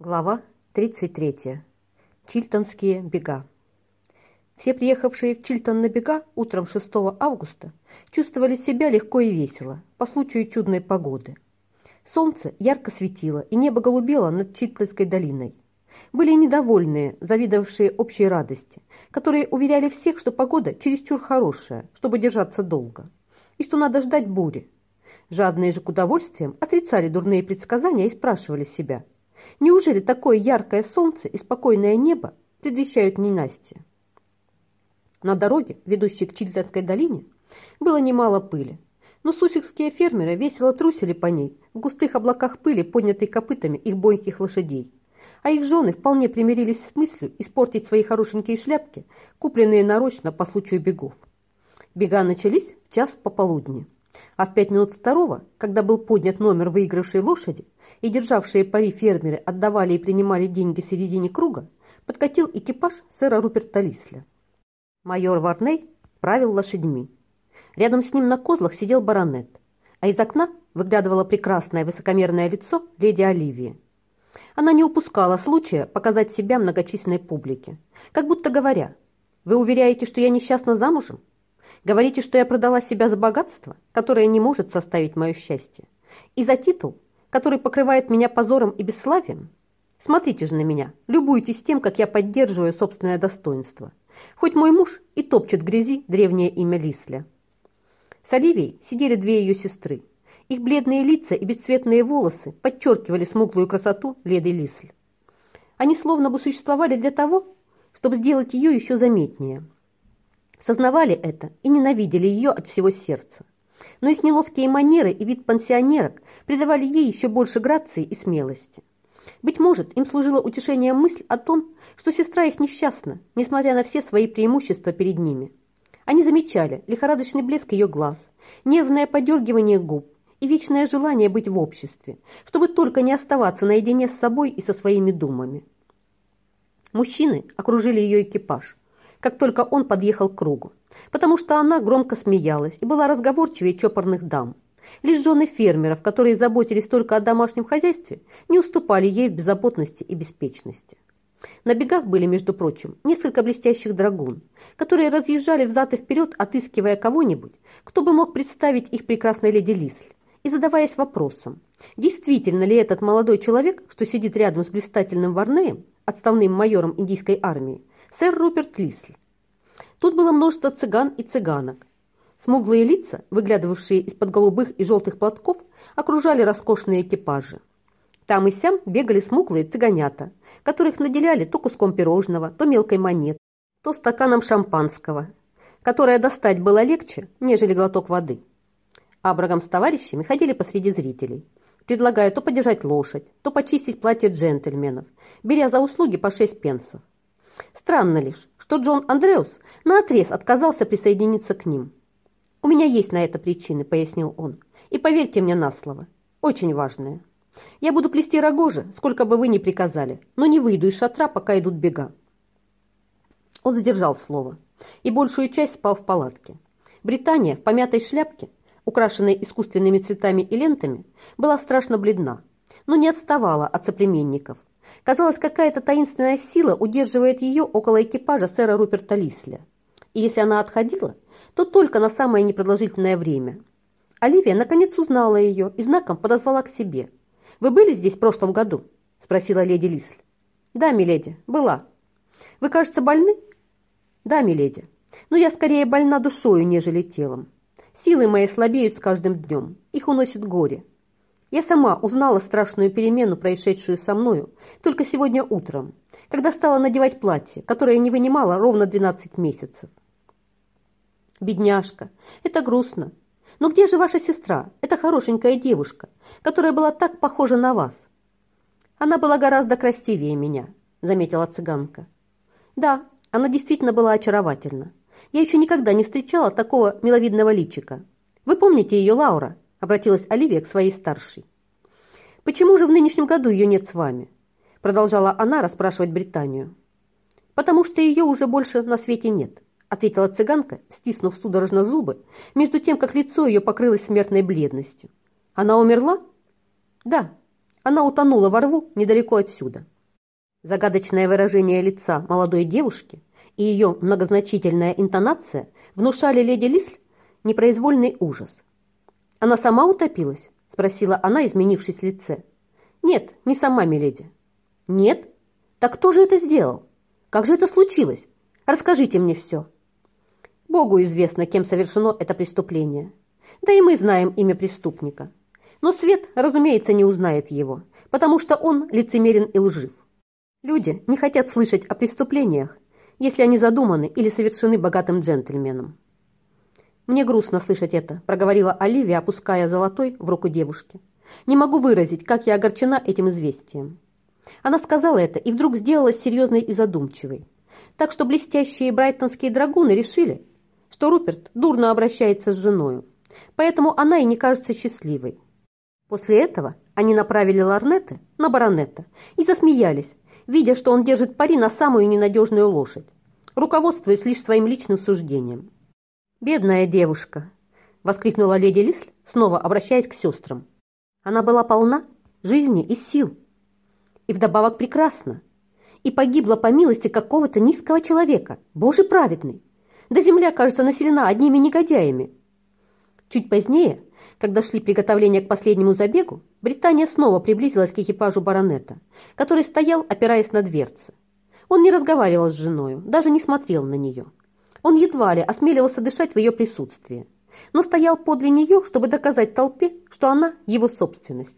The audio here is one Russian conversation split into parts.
Глава 33. Чильтонские бега. Все приехавшие в Чильтон на бега утром 6 августа чувствовали себя легко и весело по случаю чудной погоды. Солнце ярко светило, и небо голубело над Чильтонской долиной. Были недовольные, завидовавшие общей радости, которые уверяли всех, что погода чересчур хорошая, чтобы держаться долго, и что надо ждать бури. Жадные же к удовольствиям отрицали дурные предсказания и спрашивали себя, неужели такое яркое солнце и спокойное небо предвещают ненастье? На дороге, ведущей к Чильтонской долине, было немало пыли, но сусикские фермеры весело трусили по ней в густых облаках пыли, поднятой копытами их бойких лошадей а их жены вполне примирились с мыслью испортить свои хорошенькие шляпки, купленные нарочно по случаю бегов. Бега начались в час пополудни, а в пять минут второго, когда был поднят номер выигравшей лошади, и державшие пари фермеры отдавали и принимали деньги в середине круга, подкатил экипаж сэра Руперта Лисля. Майор Варней правил лошадьми. Рядом с ним на козлах сидел баронет, а из окна выглядывало прекрасное высокомерное лицо леди Оливии. Она не упускала случая показать себя многочисленной публике, как будто говоря, «Вы уверяете, что я несчастна замужем? Говорите, что я продала себя за богатство, которое не может составить мое счастье, и за титул, который покрывает меня позором и бесславием? Смотрите же на меня, любуйтесь тем, как я поддерживаю собственное достоинство. Хоть мой муж и топчет грязи древнее имя Лисля». С Оливией сидели две ее сестры, их бледные лица и бесцветные волосы подчеркивали смуглую красоту леди Лисль. Они словно бы существовали для того, чтобы сделать ее еще заметнее. Сознавали это и ненавидели ее от всего сердца. Но их неловкие манеры и вид пансионерок придавали ей еще больше грации и смелости. Быть может, им служила утешением мысль о том, что сестра их несчастна, несмотря на все свои преимущества перед ними. Они замечали лихорадочный блеск ее глаз, нервное подергивание губ, и вечное желание быть в обществе, чтобы только не оставаться наедине с собой и со своими думами. Мужчины окружили ее экипаж, как только он подъехал к кругу, потому что она громко смеялась и была разговорчивее чопорных дам. Лишь жены фермеров, которые заботились только о домашнем хозяйстве, не уступали ей в беззаботности и беспечности. На бегах были, между прочим, несколько блестящих драгун, которые разъезжали взад и вперед, отыскивая кого-нибудь, кто бы мог представить их прекрасной леди Лисль, и задаваясь вопросом, действительно ли этот молодой человек, что сидит рядом с блистательным Варнеем, отставным майором индийской армии, сэр Руперт Лисль. Тут было множество цыган и цыганок. Смуглые лица, выглядывавшие из-под голубых и желтых платков, окружали роскошные экипажи. Там и сям бегали смуглые цыганята, которых наделяли то куском пирожного, то мелкой монет, то стаканом шампанского, которое достать было легче, нежели глоток воды. Абрагам с товарищами ходили посреди зрителей, предлагая то подержать лошадь, то почистить платье джентльменов, беря за услуги по шесть пенсов. Странно лишь, что Джон Андреус наотрез отказался присоединиться к ним. «У меня есть на это причины», — пояснил он. «И поверьте мне на слово, очень важное. Я буду плести рогожи, сколько бы вы ни приказали, но не выйду из шатра, пока идут бега». Он задержал слово и большую часть спал в палатке. Британия в помятой шляпке украшенная искусственными цветами и лентами, была страшно бледна, но не отставала от соплеменников. Казалось, какая-то таинственная сила удерживает ее около экипажа сэра Руперта Лисля. И если она отходила, то только на самое непродолжительное время. Оливия наконец узнала ее и знаком подозвала к себе. «Вы были здесь в прошлом году?» – спросила леди Лисль. «Да, миледи, была. Вы, кажется, больны?» «Да, миледи. Но я скорее больна душою, нежели телом. Силы мои слабеют с каждым днем, их уносит горе. Я сама узнала страшную перемену, происшедшую со мною, только сегодня утром, когда стала надевать платье, которое не вынимала ровно 12 месяцев. Бедняжка, это грустно. Но где же ваша сестра, эта хорошенькая девушка, которая была так похожа на вас? Она была гораздо красивее меня, заметила цыганка. Да, она действительно была очаровательна. Я еще никогда не встречала такого миловидного личика. Вы помните ее, Лаура?» – обратилась Оливия к своей старшей. «Почему же в нынешнем году ее нет с вами?» – продолжала она расспрашивать Британию. «Потому что ее уже больше на свете нет», – ответила цыганка, стиснув судорожно зубы, между тем, как лицо ее покрылось смертной бледностью. «Она умерла?» «Да. Она утонула во рву недалеко отсюда. Загадочное выражение лица молодой девушки и ее многозначительная интонация внушали леди Лисль непроизвольный ужас. «Она сама утопилась?» – спросила она, изменившись в лице. «Нет, не сама, миледи». «Нет? Так кто же это сделал? Как же это случилось? Расскажите мне все». Богу известно, кем совершено это преступление. Да и мы знаем имя преступника. Но свет, разумеется, не узнает его, потому что он лицемерен и лжив. Люди не хотят слышать о преступлениях, если они задуманы или совершены богатым джентльменом. «Мне грустно слышать это», – проговорила Оливия, опуская золотой в руку девушки. «Не могу выразить, как я огорчена этим известием». Она сказала это и вдруг сделалась серьезной и задумчивой. Так что блестящие брайтонские драгуны решили, что Руперт дурно обращается с женою, поэтому она и не кажется счастливой. После этого они направили ларнеты на баронета и засмеялись, видя, что он держит пари на самую ненадежную лошадь, руководствуясь лишь своим личным суждением. «Бедная девушка!» – воскликнула леди Лисль, снова обращаясь к сестрам. Она была полна жизни и сил, и вдобавок прекрасна, и погибла по милости какого-то низкого человека, Боже праведный. Да земля, кажется, населена одними негодяями. Чуть позднее, когда шли приготовления к последнему забегу, Британия снова приблизилась к экипажу баронета, который стоял, опираясь на дверцы. Он не разговаривал с женою, даже не смотрел на нее. Он едва ли осмеливался дышать в ее присутствии, но стоял подле нее, чтобы доказать толпе, что она его собственность.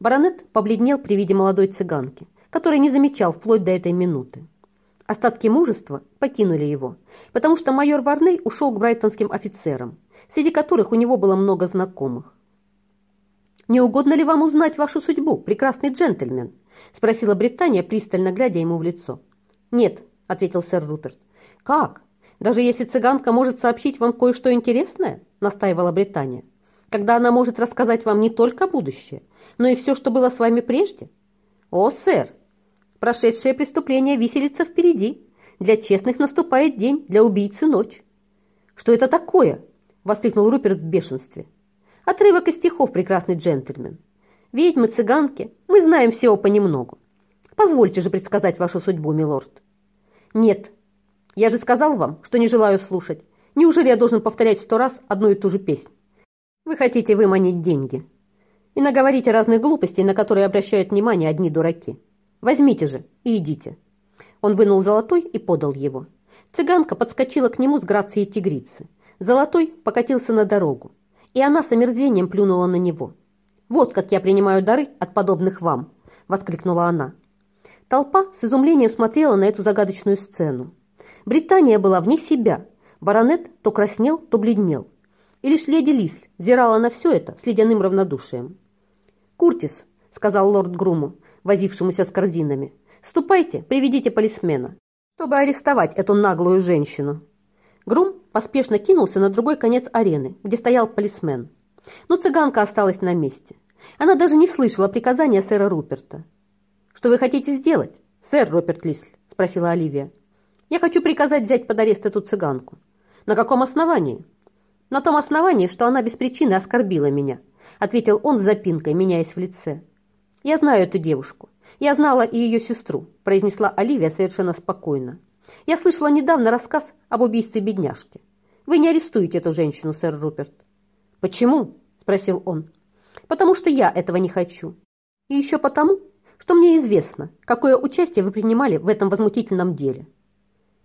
Баронет побледнел при виде молодой цыганки, которой не замечал вплоть до этой минуты. Остатки мужества покинули его, потому что майор Варней ушел к брайтонским офицерам, среди которых у него было много знакомых. «Не угодно ли вам узнать вашу судьбу, прекрасный джентльмен?» – спросила Британия, пристально глядя ему в лицо. «Нет», – ответил сэр Руперт. «Как? Даже если цыганка может сообщить вам кое-что интересное?» – настаивала Британия. «Когда она может рассказать вам не только будущее, но и все, что было с вами прежде?» «О, сэр, прошедшее преступление виселится впереди. Для честных наступает день, для убийцы ночь». «Что это такое?» – воскликнул Руперт в бешенстве. Отрывок из стихов, прекрасный джентльмен. Ведьмы, цыганки, мы знаем всего понемногу. Позвольте же предсказать вашу судьбу, милорд. Нет, я же сказал вам, что не желаю слушать. Неужели я должен повторять сто раз одну и ту же песнь? Вы хотите выманить деньги. И наговорите разных глупостей, на которые обращают внимание одни дураки. Возьмите же и идите. Он вынул золотой и подал его. Цыганка подскочила к нему с грацией тигрицы. Золотой покатился на дорогу и она с омерзением плюнула на него. «Вот как я принимаю дары от подобных вам!» – воскликнула она. Толпа с изумлением смотрела на эту загадочную сцену. Британия была вне себя. Баронет то краснел, то бледнел. И лишь леди Лис взирала на все это с ледяным равнодушием. «Куртис», – сказал лорд Груму, возившемуся с корзинами, – «ступайте, приведите полисмена, чтобы арестовать эту наглую женщину». Грум поспешно кинулся на другой конец арены, где стоял полисмен. Но цыганка осталась на месте. Она даже не слышала приказания сэра Руперта. «Что вы хотите сделать, сэр Руперт Лисль?» – спросила Оливия. «Я хочу приказать взять под арест эту цыганку». «На каком основании?» «На том основании, что она без причины оскорбила меня», – ответил он с запинкой, меняясь в лице. «Я знаю эту девушку. Я знала и ее сестру», – произнесла Оливия совершенно спокойно. Я слышала недавно рассказ об убийстве бедняжки. Вы не арестуете эту женщину, сэр Руперт. Почему? Спросил он. Потому что я этого не хочу. И еще потому, что мне известно, какое участие вы принимали в этом возмутительном деле.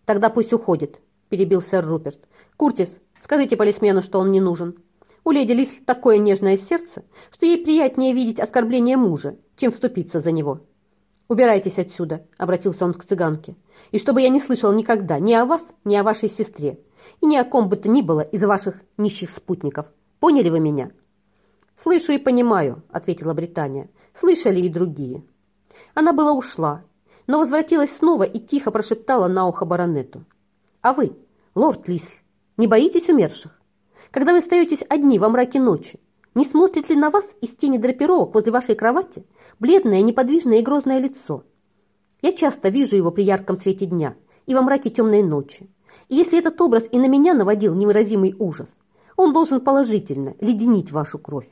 Тогда пусть уходит, перебил сэр Руперт. Куртис, скажите полисмену, что он не нужен. У леди Лис такое нежное сердце, что ей приятнее видеть оскорбление мужа, чем вступиться за него. «Убирайтесь отсюда», — обратился он к цыганке. «И чтобы я не слышал никогда ни о вас, ни о вашей сестре, и ни о ком бы то ни было из ваших нищих спутников. Поняли вы меня?» «Слышу и понимаю», — ответила Британия. «Слышали и другие». Она была ушла, но возвратилась снова и тихо прошептала на ухо баронету. «А вы, лорд Лисль, не боитесь умерших? Когда вы остаетесь одни во мраке ночи, не смотрит ли на вас из тени драпировок возле вашей кровати бледное, неподвижное и грозное лицо? Я часто вижу его при ярком свете дня и во мраке темной ночи. И если этот образ и на меня наводил невыразимый ужас, он должен положительно леденить вашу кровь.